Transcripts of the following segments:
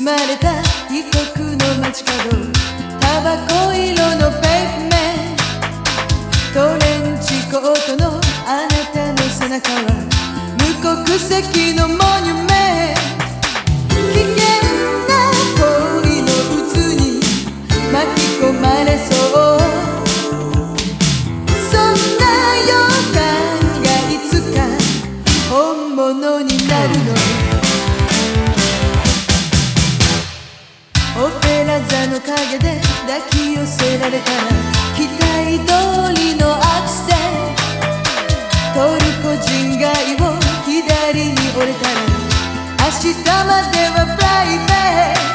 生まれた異国の街角。タバコ色のペーブ影で抱き寄せられたら期待通りのアクセントルコ人街を左に折れたら明日まではプライベート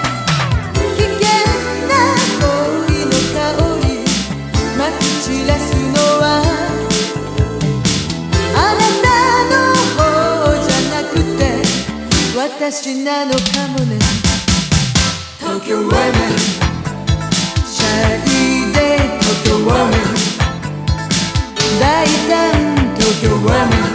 私なのかもね Tokyo Women シ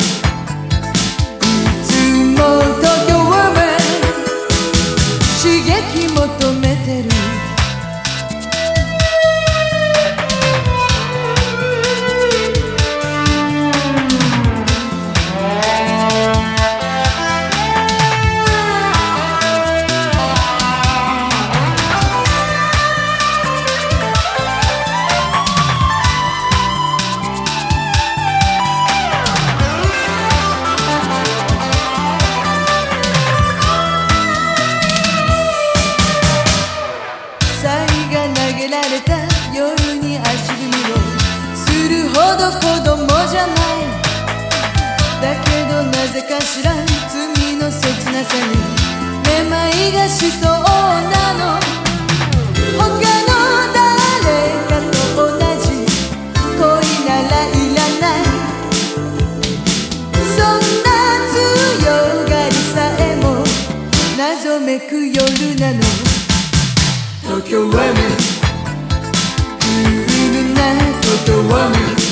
ほど子供じゃない。だけどなぜかしら罪の切なさに。めまいがしそうなの。他の誰かと同じ。恋ならいらない。そんな強がりさえも謎めく夜なの。東京 women クー